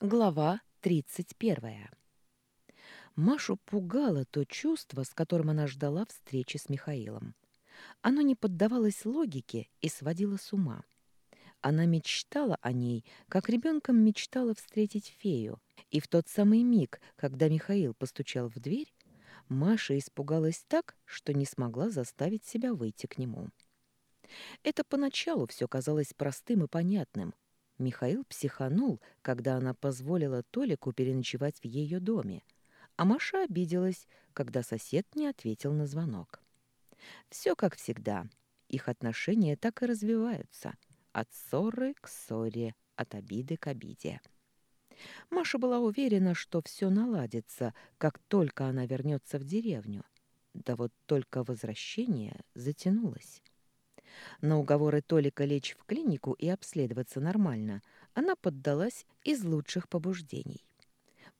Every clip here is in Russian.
Глава 31. Машу пугало то чувство, с которым она ждала встречи с Михаилом. Оно не поддавалось логике и сводило с ума. Она мечтала о ней, как ребенком мечтала встретить фею, и в тот самый миг, когда Михаил постучал в дверь, Маша испугалась так, что не смогла заставить себя выйти к нему. Это поначалу все казалось простым и понятным — Михаил психанул, когда она позволила Толику переночевать в ее доме, а Маша обиделась, когда сосед не ответил на звонок. Все как всегда. Их отношения так и развиваются. От ссоры к ссоре, от обиды к обиде. Маша была уверена, что все наладится, как только она вернется в деревню. Да вот только возвращение затянулось. На уговоры Толика лечь в клинику и обследоваться нормально она поддалась из лучших побуждений.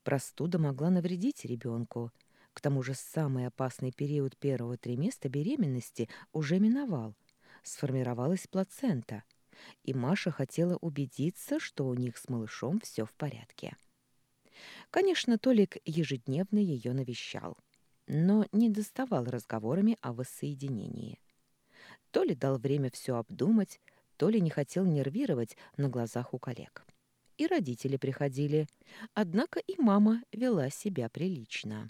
Простуда могла навредить ребенку. К тому же самый опасный период первого триместра беременности уже миновал. Сформировалась плацента, и Маша хотела убедиться, что у них с малышом все в порядке. Конечно, Толик ежедневно ее навещал, но не доставал разговорами о воссоединении. То ли дал время все обдумать, то ли не хотел нервировать на глазах у коллег. И родители приходили, однако и мама вела себя прилично.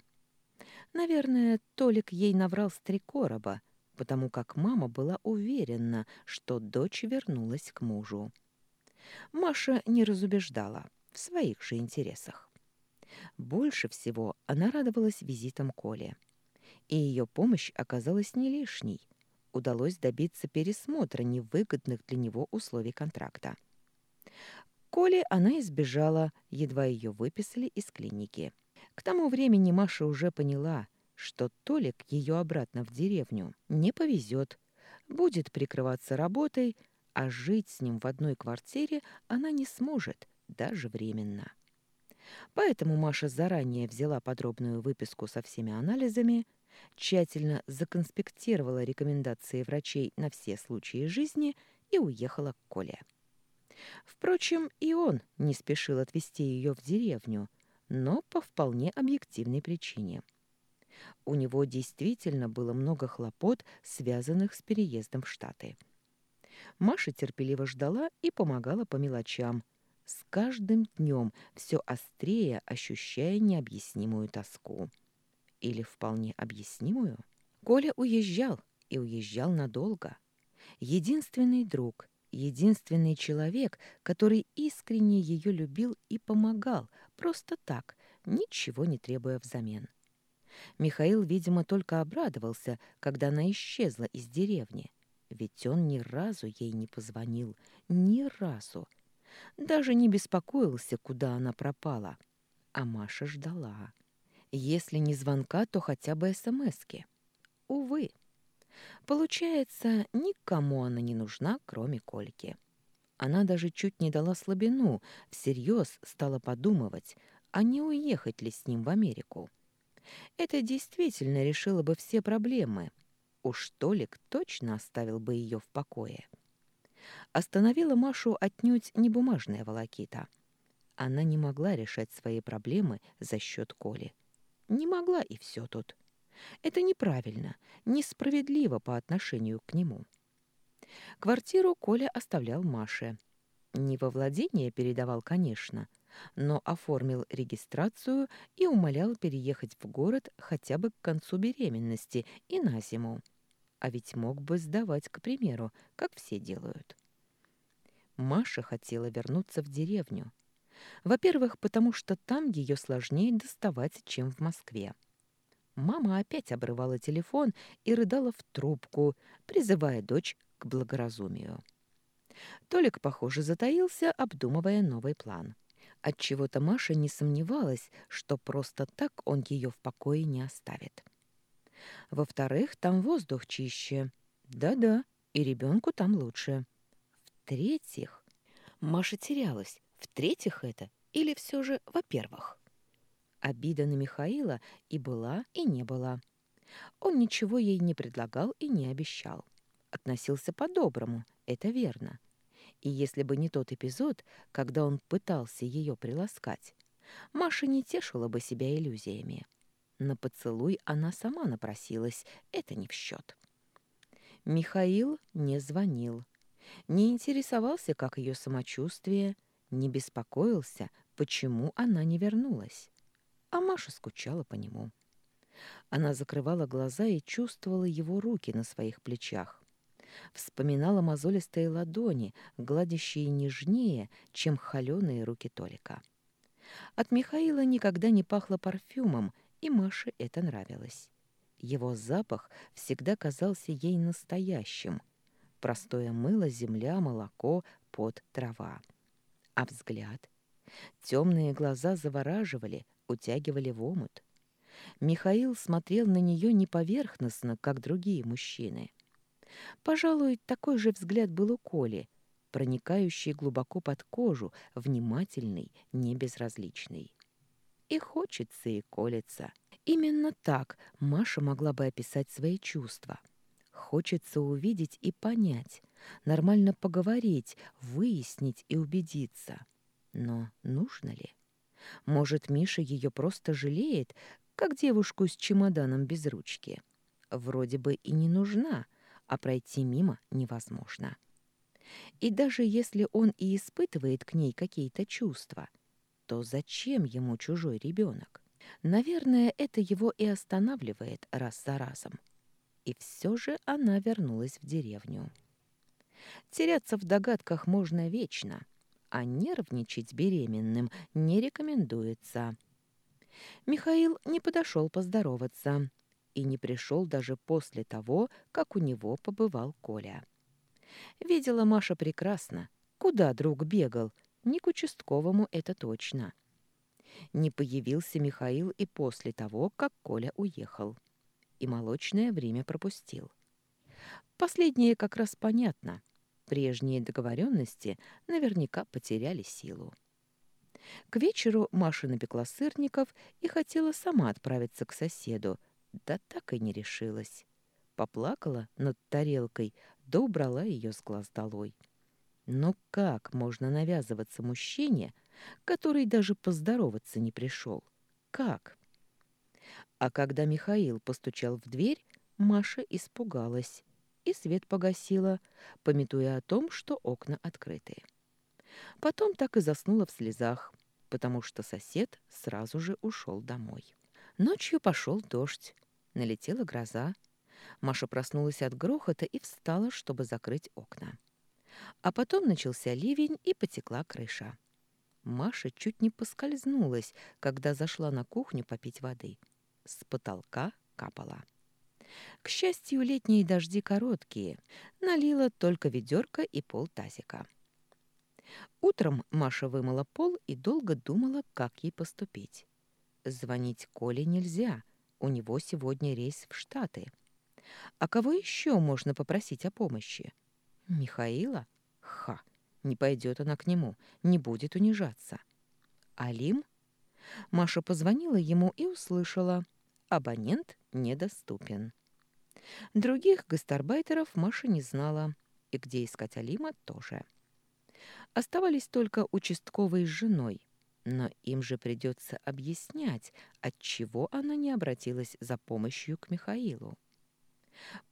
Наверное, Толик ей наврал с три короба, потому как мама была уверена, что дочь вернулась к мужу. Маша не разубеждала в своих же интересах. Больше всего она радовалась визитам Коле. И ее помощь оказалась не лишней — удалось добиться пересмотра невыгодных для него условий контракта. Коли она избежала, едва ее выписали из клиники. К тому времени Маша уже поняла, что Толик ее обратно в деревню не повезет, будет прикрываться работой, а жить с ним в одной квартире она не сможет, даже временно. Поэтому Маша заранее взяла подробную выписку со всеми анализами – тщательно законспектировала рекомендации врачей на все случаи жизни и уехала к Коле. Впрочем, и он не спешил отвезти ее в деревню, но по вполне объективной причине. У него действительно было много хлопот, связанных с переездом в Штаты. Маша терпеливо ждала и помогала по мелочам, с каждым днем все острее ощущая необъяснимую тоску или вполне объяснимую, Коля уезжал и уезжал надолго. Единственный друг, единственный человек, который искренне ее любил и помогал, просто так, ничего не требуя взамен. Михаил, видимо, только обрадовался, когда она исчезла из деревни, ведь он ни разу ей не позвонил, ни разу. Даже не беспокоился, куда она пропала. А Маша ждала. Если не звонка, то хотя бы СМСки. Увы. Получается, никому она не нужна, кроме Кольки. Она даже чуть не дала слабину, всерьез стала подумывать, а не уехать ли с ним в Америку. Это действительно решило бы все проблемы. Уж Толик точно оставил бы ее в покое. Остановила Машу отнюдь не бумажная волокита. Она не могла решать свои проблемы за счет Коли. Не могла, и все тут. Это неправильно, несправедливо по отношению к нему. Квартиру Коля оставлял Маше. Не во владение передавал, конечно, но оформил регистрацию и умолял переехать в город хотя бы к концу беременности и на зиму. А ведь мог бы сдавать, к примеру, как все делают. Маша хотела вернуться в деревню, во-первых, потому что там ее сложнее доставать, чем в Москве. Мама опять обрывала телефон и рыдала в трубку, призывая дочь к благоразумию. Толик, похоже, затаился, обдумывая новый план. Отчего-то Маша не сомневалась, что просто так он ее в покое не оставит. Во-вторых, там воздух чище. Да-да, и ребенку там лучше. В-третьих, Маша терялась, в-третьих, это или все же во-первых? Обида на Михаила и была, и не была. Он ничего ей не предлагал и не обещал. Относился по-доброму, это верно. И если бы не тот эпизод, когда он пытался ее приласкать, Маша не тешила бы себя иллюзиями. На поцелуй она сама напросилась, это не в счет. Михаил не звонил, не интересовался, как ее самочувствие, не беспокоился, почему она не вернулась. А Маша скучала по нему. Она закрывала глаза и чувствовала его руки на своих плечах. Вспоминала мозолистые ладони, гладящие нежнее, чем холеные руки Толика. От Михаила никогда не пахло парфюмом, и Маше это нравилось. Его запах всегда казался ей настоящим. Простое мыло, земля, молоко, пот, трава. А взгляд? Темные глаза завораживали, утягивали в омут. Михаил смотрел на нее не поверхностно, как другие мужчины. Пожалуй, такой же взгляд был у Коли, проникающий глубоко под кожу, внимательный, небезразличный. И хочется, и колется. Именно так Маша могла бы описать свои чувства. Хочется увидеть и понять, нормально поговорить, выяснить и убедиться. Но нужно ли? Может, Миша ее просто жалеет, как девушку с чемоданом без ручки. Вроде бы и не нужна, а пройти мимо невозможно. И даже если он и испытывает к ней какие-то чувства, то зачем ему чужой ребенок? Наверное, это его и останавливает раз за разом. И все же она вернулась в деревню. Теряться в догадках можно вечно, а нервничать беременным не рекомендуется. Михаил не подошел поздороваться и не пришел даже после того, как у него побывал Коля. Видела Маша прекрасно, куда друг бегал, не к участковому это точно. Не появился Михаил и после того, как Коля уехал. И молочное время пропустил. Последнее как раз понятно. Прежние договоренности наверняка потеряли силу. К вечеру Маша напекла сырников и хотела сама отправиться к соседу, да так и не решилась. Поплакала над тарелкой, да убрала ее с глаз долой. Но как можно навязываться мужчине, который даже поздороваться не пришел? Как? А когда Михаил постучал в дверь, Маша испугалась и свет погасила, пометуя о том, что окна открыты. Потом так и заснула в слезах, потому что сосед сразу же ушел домой. Ночью пошел дождь, налетела гроза. Маша проснулась от грохота и встала, чтобы закрыть окна. А потом начался ливень и потекла крыша. Маша чуть не поскользнулась, когда зашла на кухню попить воды. С потолка капала. К счастью, летние дожди короткие. Налила только ведерко и полтазика. Утром Маша вымыла пол и долго думала, как ей поступить. Звонить Коле нельзя, у него сегодня рейс в Штаты. А кого еще можно попросить о помощи? Михаила? Ха! Не пойдет она к нему, не будет унижаться. Алим? Маша позвонила ему и услышала. Абонент недоступен. Других гастарбайтеров Маша не знала, и где искать Алима тоже. Оставались только участковые с женой, но им же придется объяснять, отчего она не обратилась за помощью к Михаилу.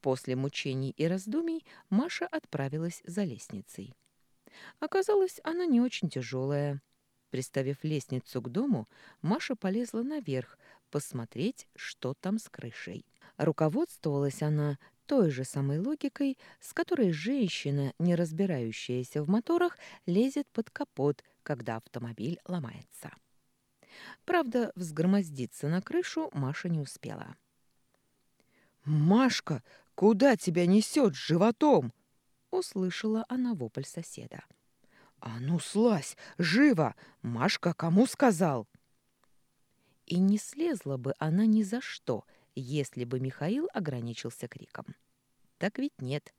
После мучений и раздумий Маша отправилась за лестницей. Оказалось, она не очень тяжелая. Приставив лестницу к дому, Маша полезла наверх посмотреть, что там с крышей. Руководствовалась она той же самой логикой, с которой женщина, не разбирающаяся в моторах, лезет под капот, когда автомобиль ломается. Правда, взгромоздиться на крышу Маша не успела. «Машка, куда тебя несет животом?» — услышала она вопль соседа. «А ну, слазь! Живо! Машка кому сказал?» И не слезла бы она ни за что — если бы Михаил ограничился криком. Так ведь нет.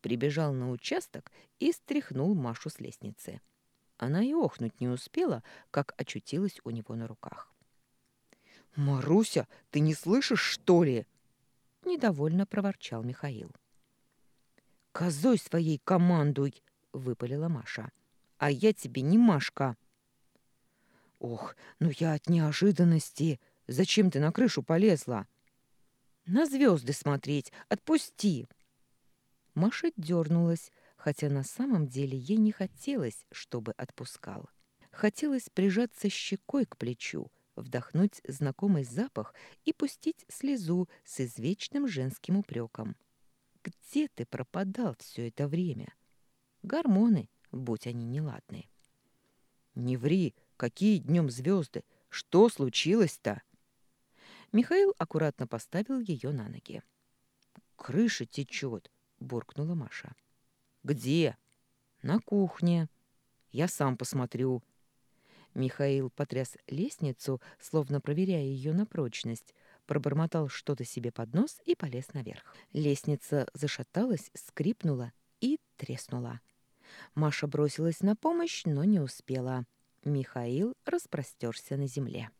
Прибежал на участок и стряхнул Машу с лестницы. Она и охнуть не успела, как очутилась у него на руках. «Маруся, ты не слышишь, что ли?» Недовольно проворчал Михаил. «Козой своей командуй!» —— выпалила Маша. «А я тебе не Машка!» «Ох, ну я от неожиданности! Зачем ты на крышу полезла?» «На звезды смотреть! Отпусти!» Маша дернулась, хотя на самом деле ей не хотелось, чтобы отпускал. Хотелось прижаться щекой к плечу, вдохнуть знакомый запах и пустить слезу с извечным женским упреком. «Где ты пропадал все это время?» Гормоны, будь они неладные. «Не ври! Какие днем звезды? Что случилось-то?» Михаил аккуратно поставил ее на ноги. «Крыша течет!» — буркнула Маша. «Где?» «На кухне. Я сам посмотрю». Михаил потряс лестницу, словно проверяя ее на прочность, пробормотал что-то себе под нос и полез наверх. Лестница зашаталась, скрипнула и треснула. Маша бросилась на помощь, но не успела. Михаил распростерся на земле.